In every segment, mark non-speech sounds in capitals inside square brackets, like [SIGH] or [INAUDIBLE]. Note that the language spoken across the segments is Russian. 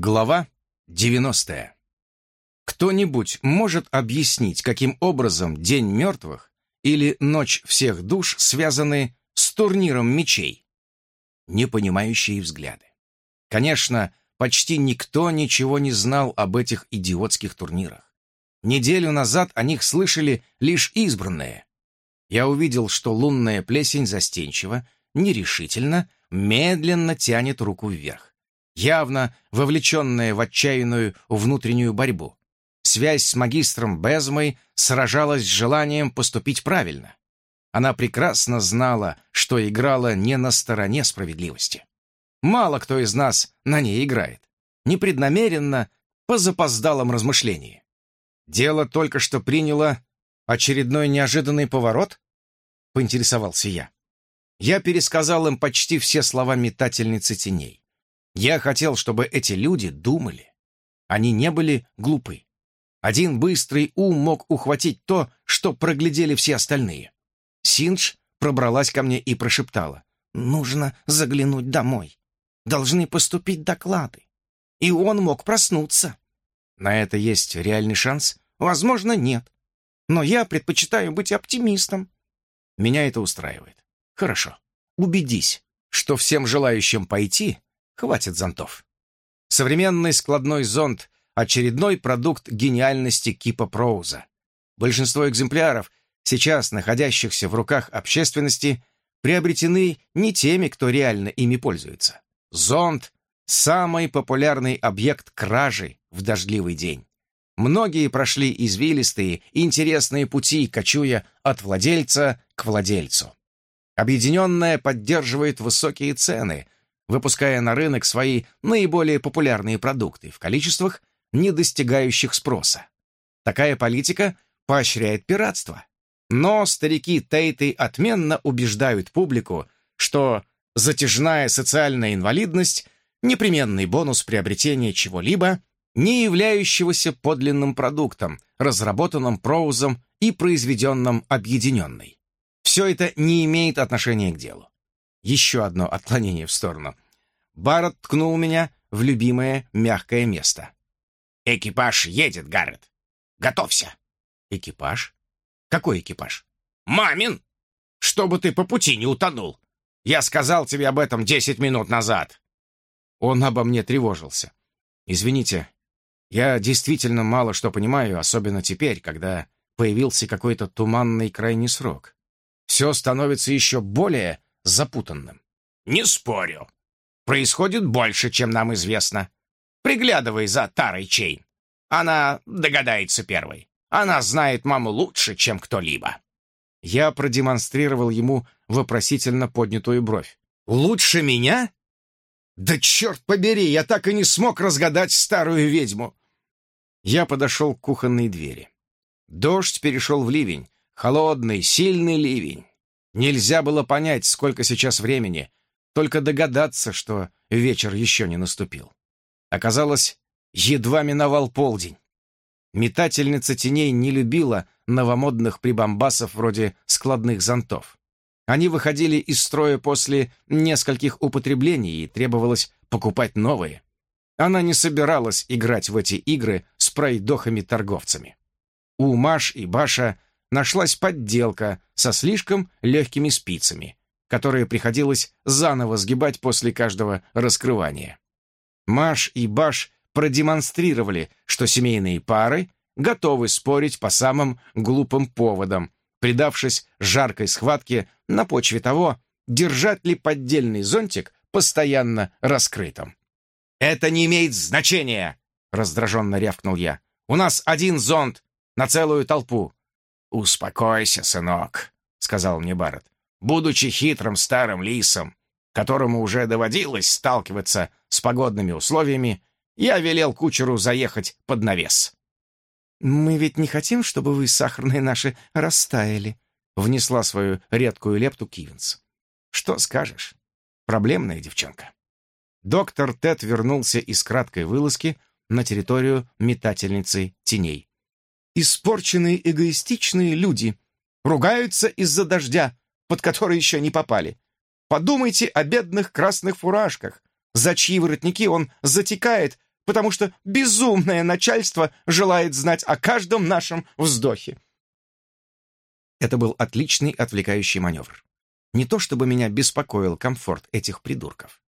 Глава 90. Кто-нибудь может объяснить, каким образом День мертвых или Ночь всех душ связаны с турниром мечей? Непонимающие взгляды. Конечно, почти никто ничего не знал об этих идиотских турнирах. Неделю назад о них слышали лишь избранные. Я увидел, что лунная плесень застенчиво, нерешительно, медленно тянет руку вверх явно вовлеченная в отчаянную внутреннюю борьбу. Связь с магистром Безмой сражалась с желанием поступить правильно. Она прекрасно знала, что играла не на стороне справедливости. Мало кто из нас на ней играет. Непреднамеренно, по запоздалом размышлении. Дело только что приняло очередной неожиданный поворот? Поинтересовался я. Я пересказал им почти все слова метательницы теней. Я хотел, чтобы эти люди думали. Они не были глупы. Один быстрый ум мог ухватить то, что проглядели все остальные. Синдж пробралась ко мне и прошептала. «Нужно заглянуть домой. Должны поступить доклады. И он мог проснуться». На это есть реальный шанс? Возможно, нет. Но я предпочитаю быть оптимистом. Меня это устраивает. Хорошо. Убедись, что всем желающим пойти Хватит зонтов. Современный складной зонт — очередной продукт гениальности Кипа Проуза. Большинство экземпляров, сейчас находящихся в руках общественности, приобретены не теми, кто реально ими пользуется. Зонт — самый популярный объект кражи в дождливый день. Многие прошли извилистые, интересные пути, кочуя от владельца к владельцу. Объединенная поддерживает высокие цены — выпуская на рынок свои наиболее популярные продукты в количествах, не достигающих спроса. Такая политика поощряет пиратство. Но старики Тейты отменно убеждают публику, что затяжная социальная инвалидность — непременный бонус приобретения чего-либо, не являющегося подлинным продуктом, разработанным Проузом и произведенным объединенной. Все это не имеет отношения к делу. Еще одно отклонение в сторону. Барретт ткнул меня в любимое мягкое место. «Экипаж едет, Гаррет. Готовься!» «Экипаж? Какой экипаж?» «Мамин! Чтобы ты по пути не утонул! Я сказал тебе об этом десять минут назад!» Он обо мне тревожился. «Извините, я действительно мало что понимаю, особенно теперь, когда появился какой-то туманный крайний срок. Все становится еще более запутанным. «Не спорю. Происходит больше, чем нам известно. Приглядывай за Тарой Чейн. Она догадается первой. Она знает маму лучше, чем кто-либо». Я продемонстрировал ему вопросительно поднятую бровь. «Лучше меня?» «Да черт побери, я так и не смог разгадать старую ведьму!» Я подошел к кухонной двери. Дождь перешел в ливень, холодный, сильный ливень. Нельзя было понять, сколько сейчас времени, только догадаться, что вечер еще не наступил. Оказалось, едва миновал полдень. Метательница теней не любила новомодных прибамбасов вроде складных зонтов. Они выходили из строя после нескольких употреблений и требовалось покупать новые. Она не собиралась играть в эти игры с пройдохами-торговцами. У Маш и Баша нашлась подделка со слишком легкими спицами, которые приходилось заново сгибать после каждого раскрывания. Маш и Баш продемонстрировали, что семейные пары готовы спорить по самым глупым поводам, предавшись жаркой схватке на почве того, держать ли поддельный зонтик постоянно раскрытым. «Это не имеет значения!» — раздраженно рявкнул я. «У нас один зонт на целую толпу. «Успокойся, сынок», — сказал мне Барретт. «Будучи хитрым старым лисом, которому уже доводилось сталкиваться с погодными условиями, я велел кучеру заехать под навес». «Мы ведь не хотим, чтобы вы, сахарные наши, растаяли», — внесла свою редкую лепту Кивинс. «Что скажешь? Проблемная девчонка». Доктор Тед вернулся из краткой вылазки на территорию метательницы теней. Испорченные эгоистичные люди ругаются из-за дождя, под который еще не попали. Подумайте о бедных красных фуражках, за чьи воротники он затекает, потому что безумное начальство желает знать о каждом нашем вздохе. Это был отличный отвлекающий маневр. Не то чтобы меня беспокоил комфорт этих придурков.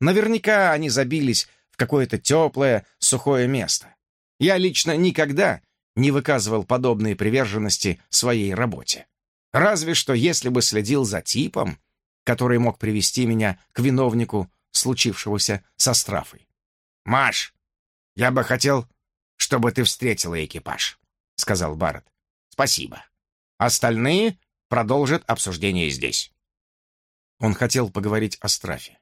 Наверняка они забились в какое-то теплое, сухое место. Я лично никогда не выказывал подобные приверженности своей работе. Разве что если бы следил за типом, который мог привести меня к виновнику случившегося со страфой. «Маш, я бы хотел, чтобы ты встретила экипаж», — сказал Барретт. «Спасибо. Остальные продолжат обсуждение здесь». Он хотел поговорить о страфе.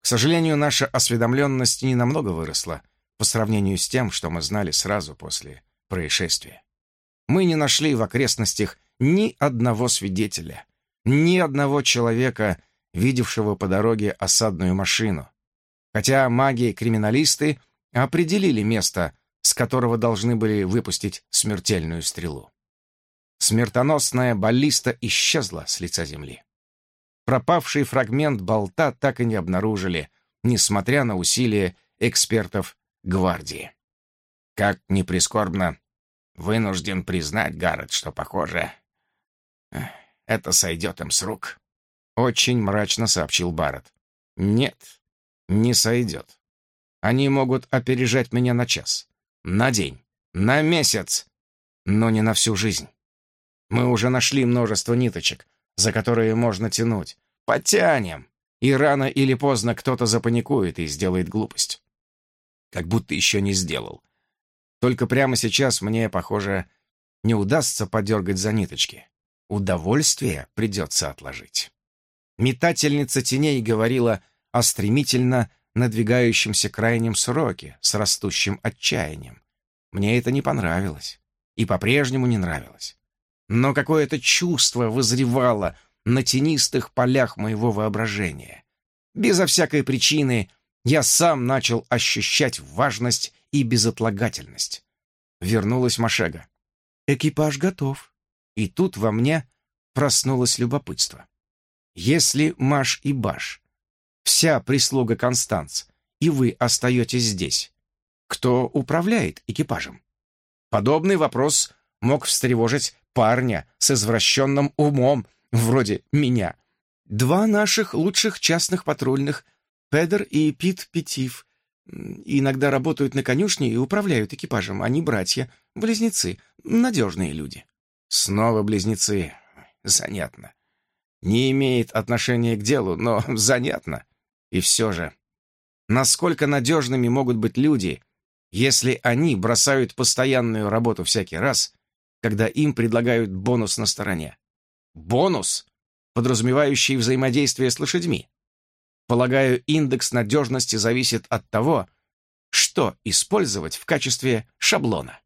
К сожалению, наша осведомленность не намного выросла по сравнению с тем, что мы знали сразу после происшествия. Мы не нашли в окрестностях ни одного свидетеля, ни одного человека, видевшего по дороге осадную машину, хотя маги-криминалисты определили место, с которого должны были выпустить смертельную стрелу. Смертоносная баллиста исчезла с лица земли. Пропавший фрагмент болта так и не обнаружили, несмотря на усилия экспертов гвардии. Как ни прискорбно, вынужден признать, Гаррет, что, похоже, это сойдет им с рук. Очень мрачно сообщил Барретт. Нет, не сойдет. Они могут опережать меня на час, на день, на месяц, но не на всю жизнь. Мы уже нашли множество ниточек, за которые можно тянуть. Потянем, и рано или поздно кто-то запаникует и сделает глупость. Как будто еще не сделал. Только прямо сейчас мне, похоже, не удастся подергать за ниточки удовольствие придется отложить. Метательница теней говорила о стремительно надвигающемся крайнем сроке с растущим отчаянием. Мне это не понравилось и по-прежнему не нравилось. Но какое-то чувство вызревало на тенистых полях моего воображения. Безо всякой причины я сам начал ощущать важность и безотлагательность. Вернулась Машега. «Экипаж готов», и тут во мне проснулось любопытство. Если Маш и Баш, вся прислуга Констанц, и вы остаетесь здесь, кто управляет экипажем? Подобный вопрос мог встревожить парня с извращенным умом, вроде меня. Два наших лучших частных патрульных, Педер и Пит Петив, иногда работают на конюшне и управляют экипажем. Они братья, близнецы, надежные люди. Снова близнецы. Занятно. Не имеет отношения к делу, но [LAUGHS] занятно. И все же, насколько надежными могут быть люди, если они бросают постоянную работу всякий раз, когда им предлагают бонус на стороне? Бонус, подразумевающий взаимодействие с лошадьми. Полагаю, индекс надежности зависит от того, что использовать в качестве шаблона.